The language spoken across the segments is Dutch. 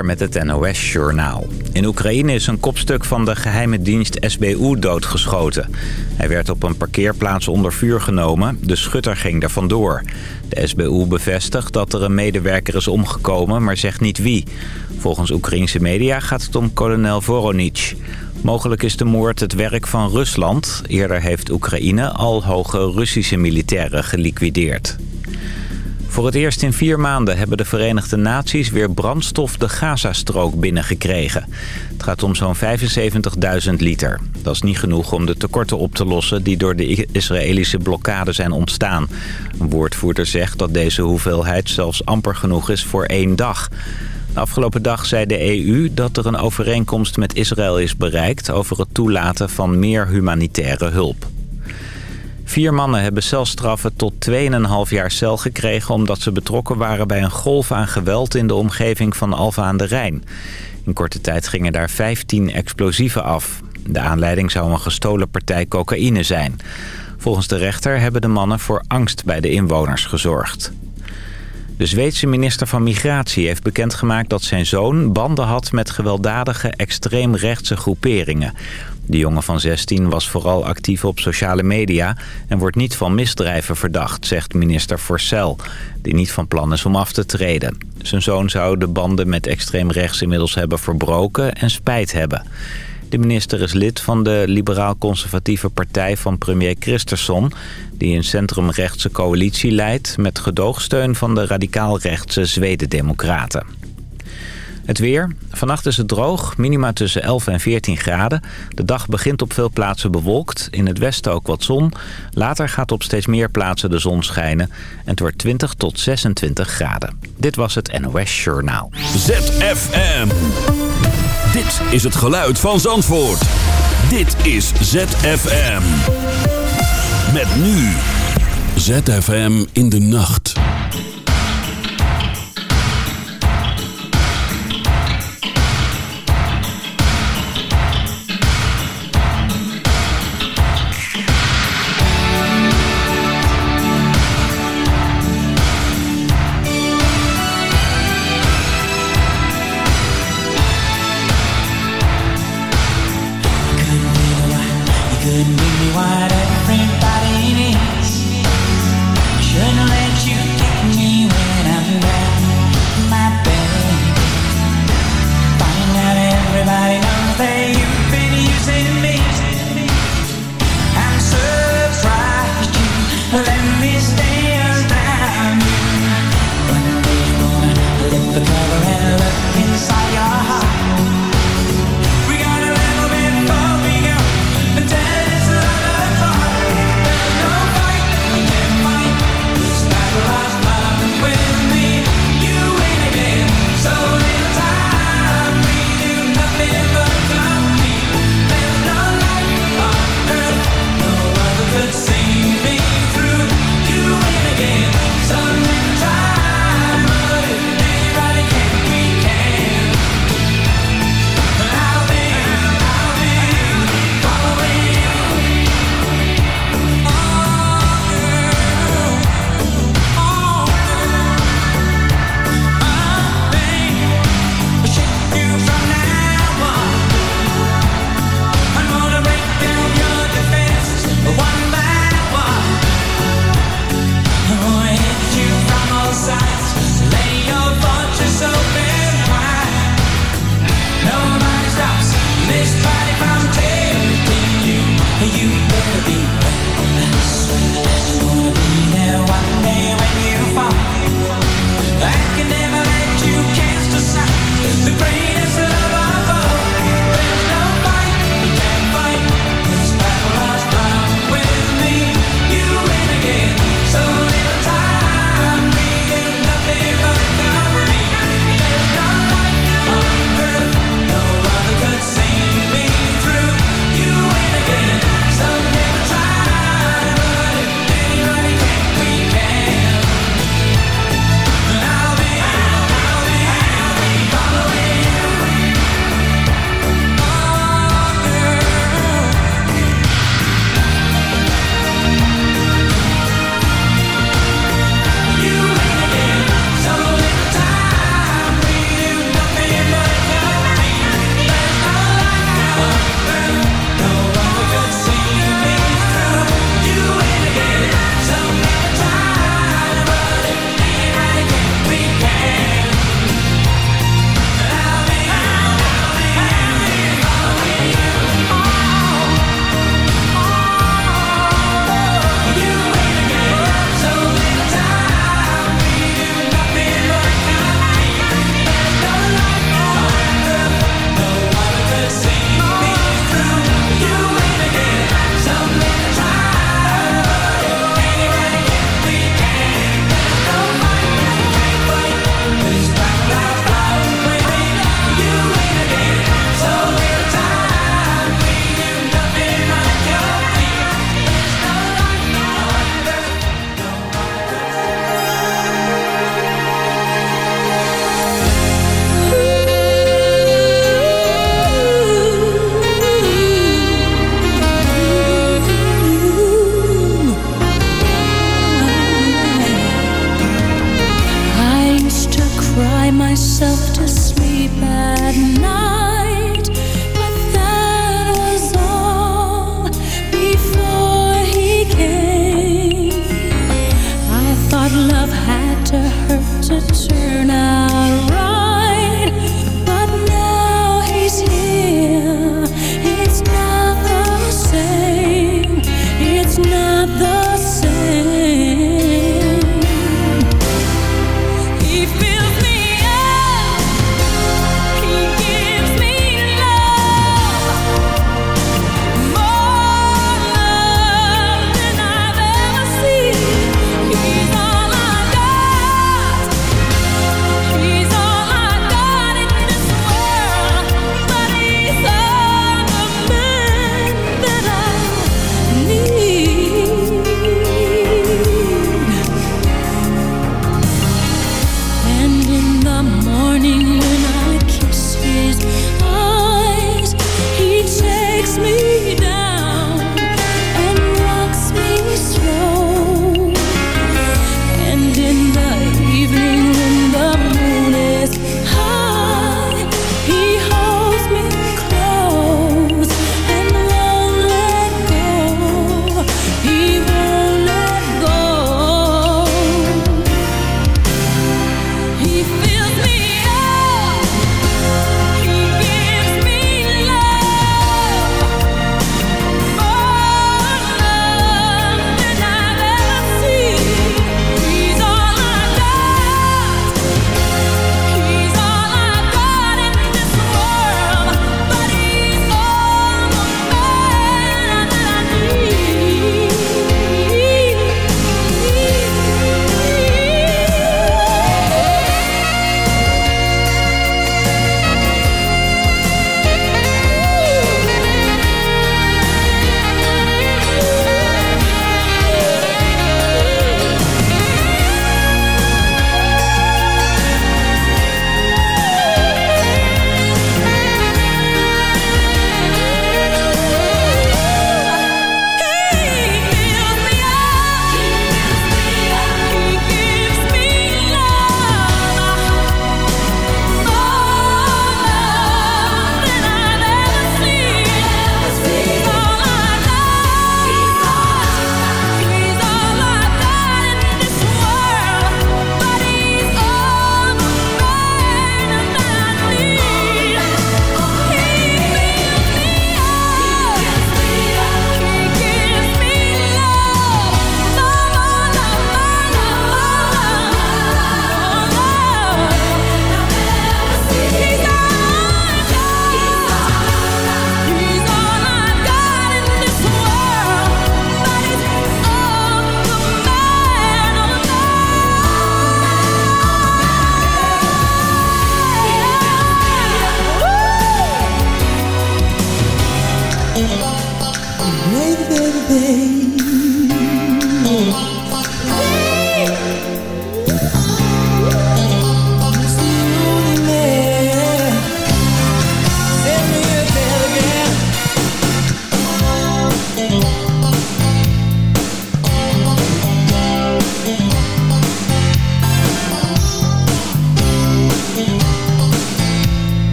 met het NOS-journaal. In Oekraïne is een kopstuk van de geheime dienst SBU doodgeschoten. Hij werd op een parkeerplaats onder vuur genomen. De schutter ging er vandoor. De SBU bevestigt dat er een medewerker is omgekomen, maar zegt niet wie. Volgens Oekraïnse media gaat het om kolonel Voronich. Mogelijk is de moord het werk van Rusland. Eerder heeft Oekraïne al hoge Russische militairen geliquideerd. Voor het eerst in vier maanden hebben de Verenigde Naties weer brandstof de Gazastrook binnengekregen. Het gaat om zo'n 75.000 liter. Dat is niet genoeg om de tekorten op te lossen die door de Israëlische blokkade zijn ontstaan. Een woordvoerder zegt dat deze hoeveelheid zelfs amper genoeg is voor één dag. De afgelopen dag zei de EU dat er een overeenkomst met Israël is bereikt... over het toelaten van meer humanitaire hulp. Vier mannen hebben celstraffen tot 2,5 jaar cel gekregen... omdat ze betrokken waren bij een golf aan geweld in de omgeving van Alfa aan de Rijn. In korte tijd gingen daar 15 explosieven af. De aanleiding zou een gestolen partij cocaïne zijn. Volgens de rechter hebben de mannen voor angst bij de inwoners gezorgd. De Zweedse minister van Migratie heeft bekendgemaakt dat zijn zoon banden had met gewelddadige extreemrechtse groeperingen. De jongen van 16 was vooral actief op sociale media en wordt niet van misdrijven verdacht, zegt minister Forcel, die niet van plan is om af te treden. Zijn zoon zou de banden met extreemrechts inmiddels hebben verbroken en spijt hebben. De minister is lid van de liberaal-conservatieve partij van premier Christensen... die een centrumrechtse coalitie leidt met gedoogsteun van de radicaal-rechtse Zweden-democraten. Het weer. Vannacht is het droog, minima tussen 11 en 14 graden. De dag begint op veel plaatsen bewolkt. In het westen ook wat zon. Later gaat op steeds meer plaatsen de zon schijnen. En het wordt 20 tot 26 graden. Dit was het NOS Journaal. ZFM. Dit is het geluid van Zandvoort. Dit is ZFM. Met nu. ZFM in de nacht.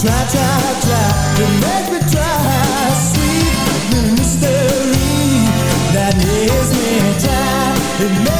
Try, try, try me try. Sweet mystery me try.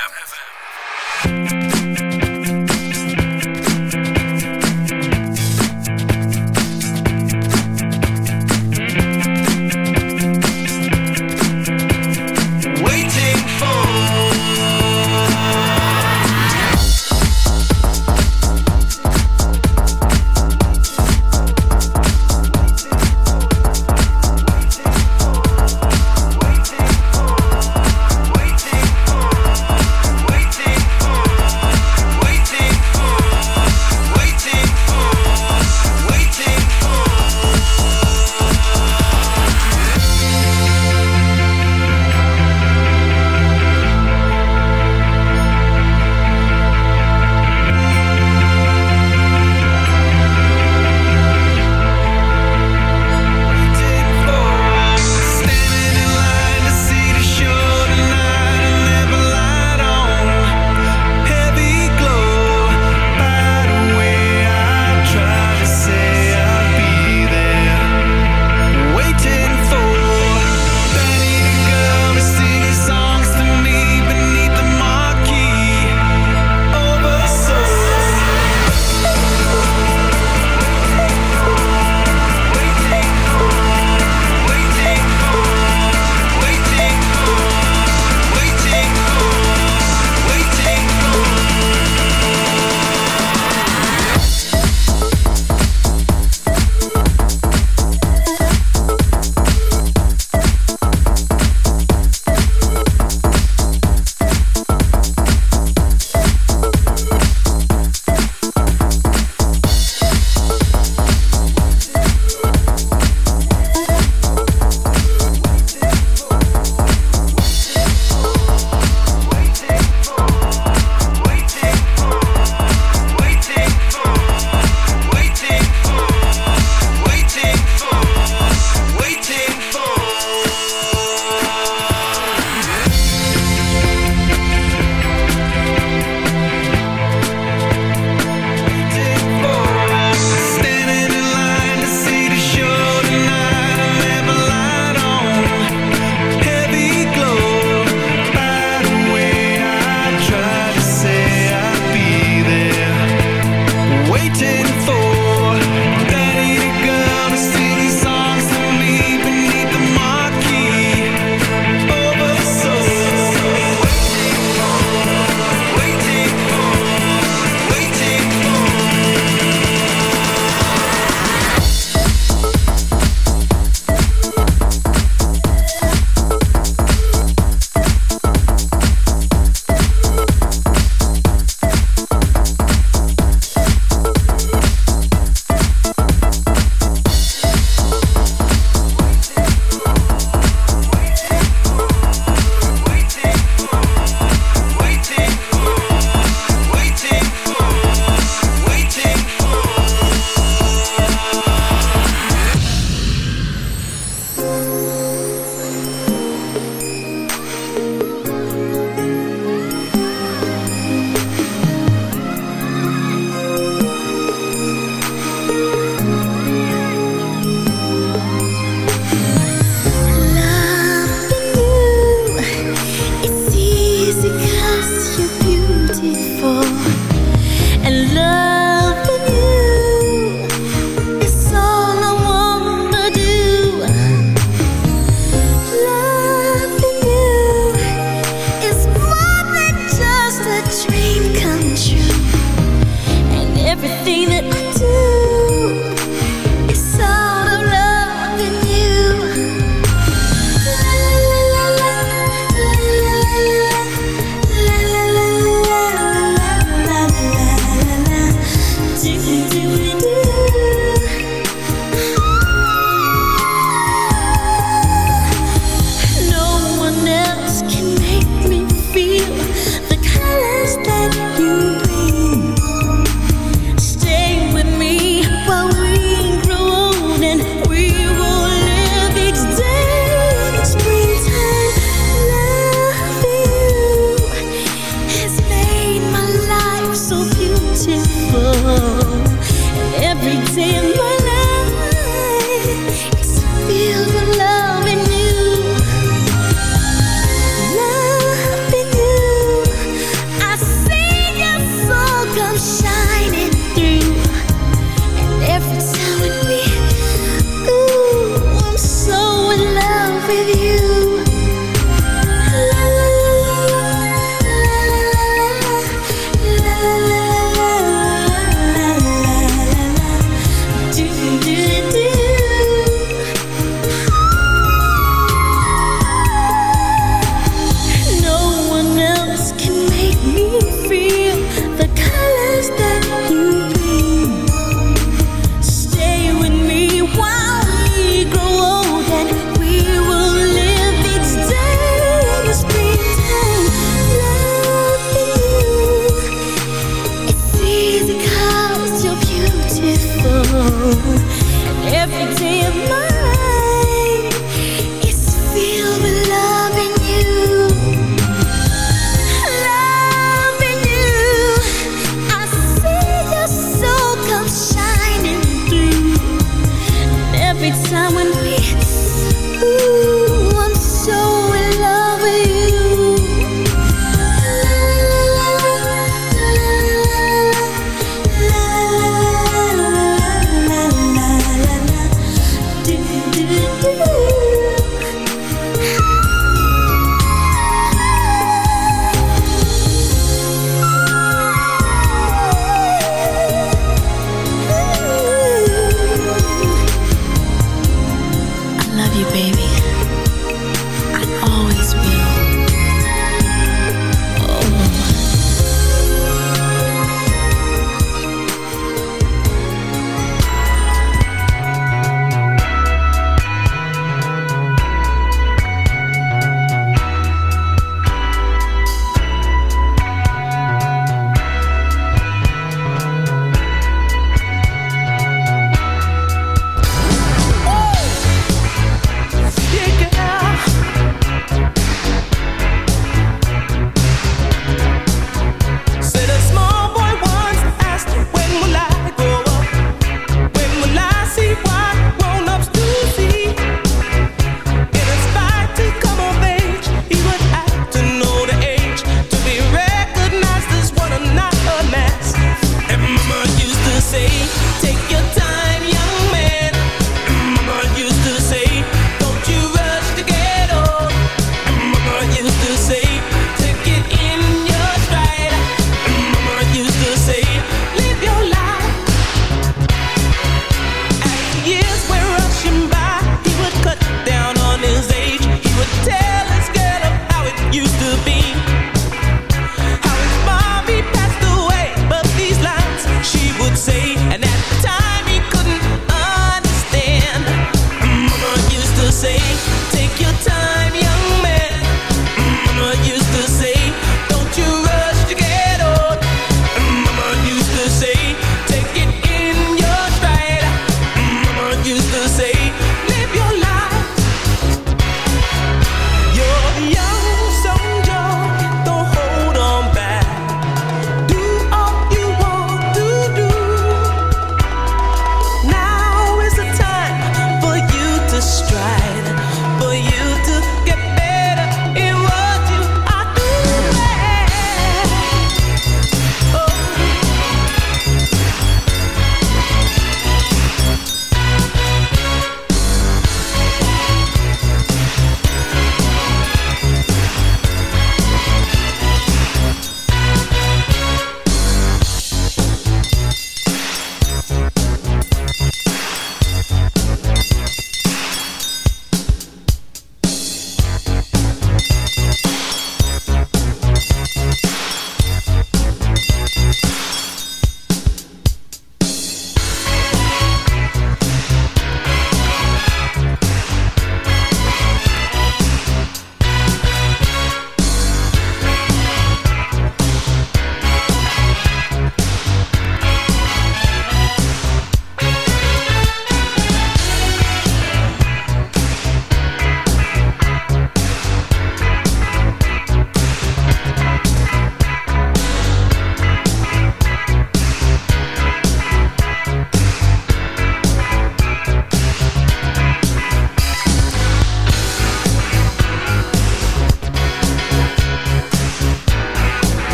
Every day of my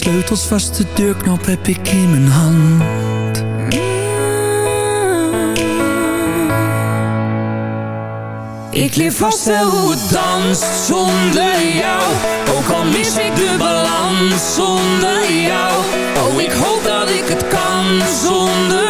Sleutels vast, de deurknop heb ik in mijn hand. Ik leer vast wel hoe het danst zonder jou Ook al mis ik de balans zonder jou Oh, ik hoop dat ik het kan zonder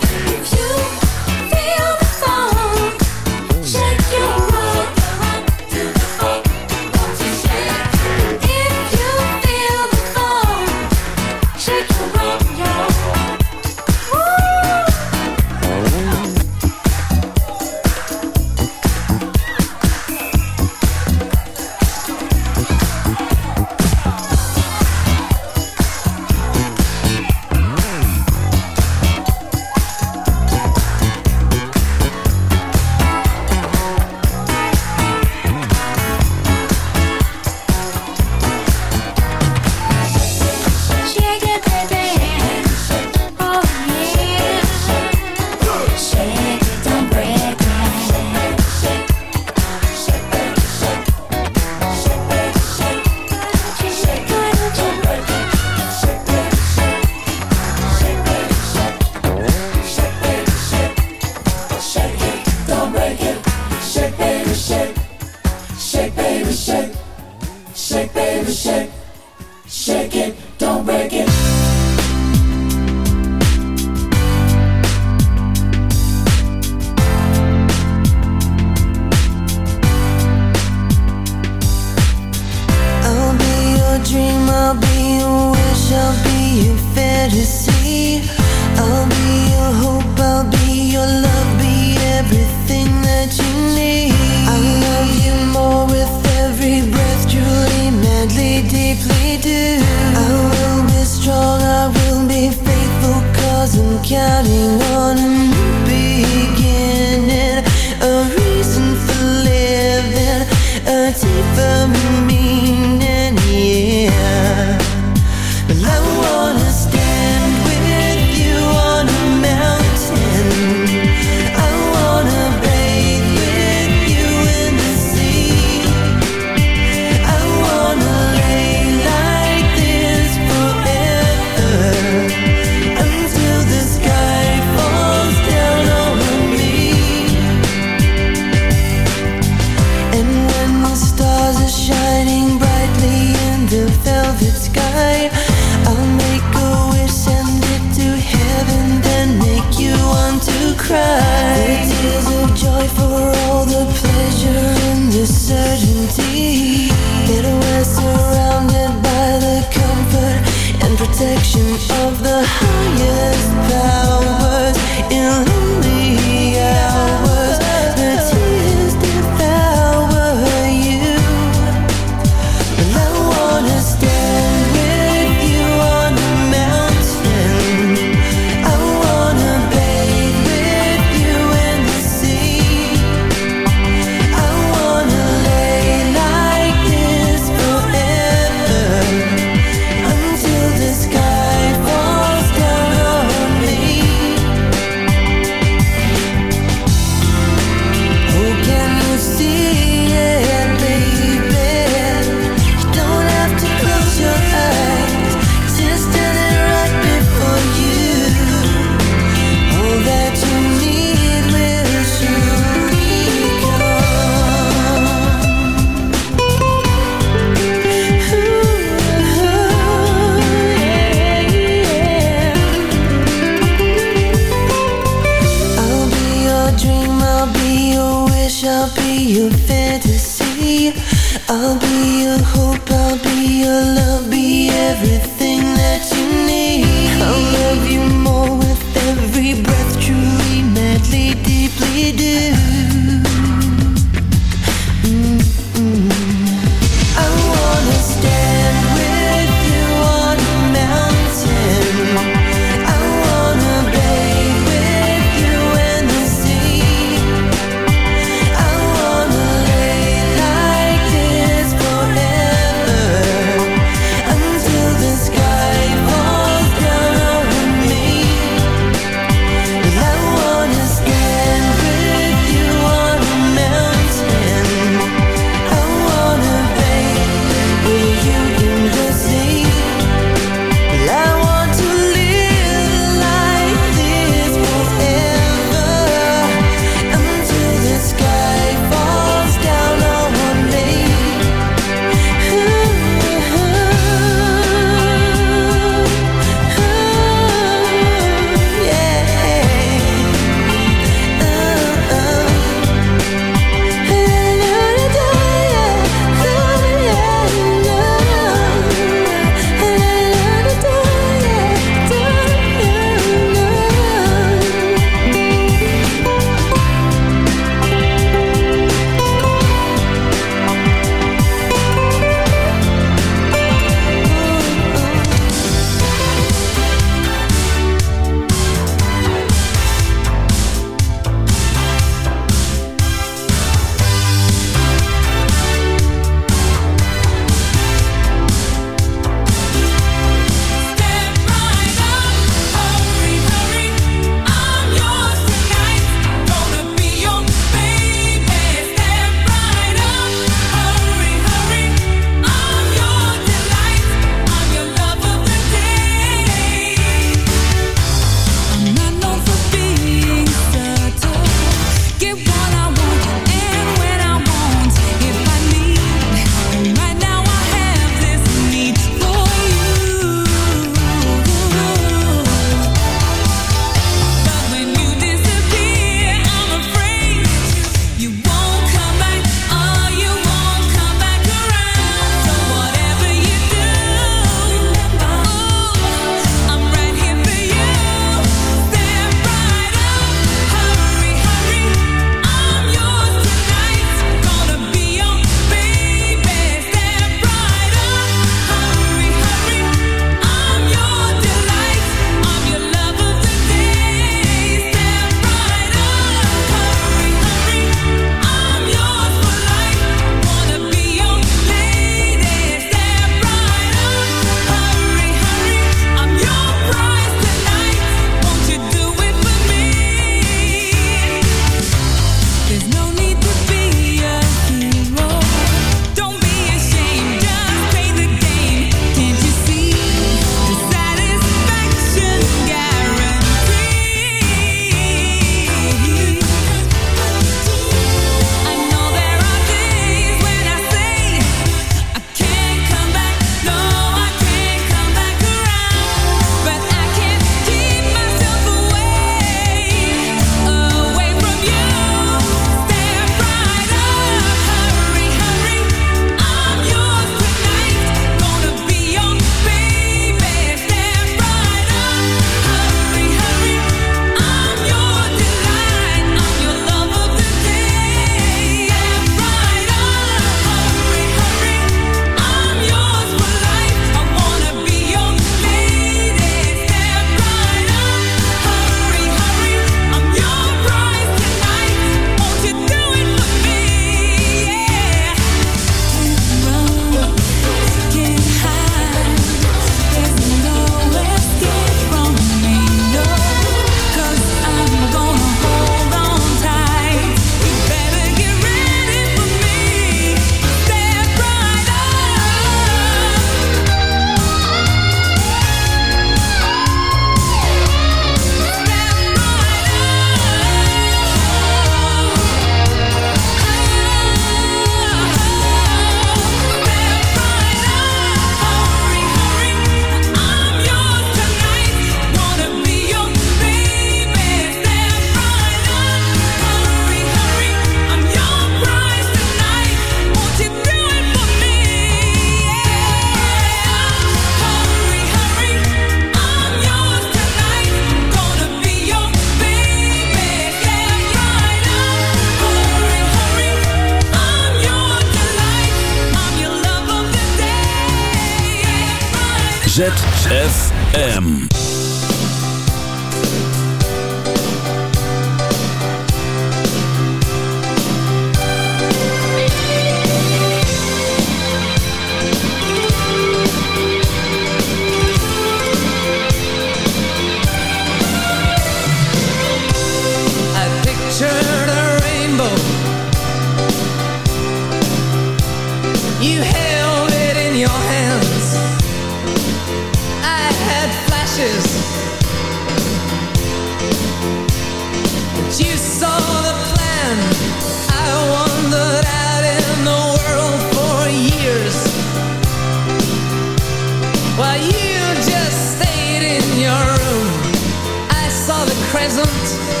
Saw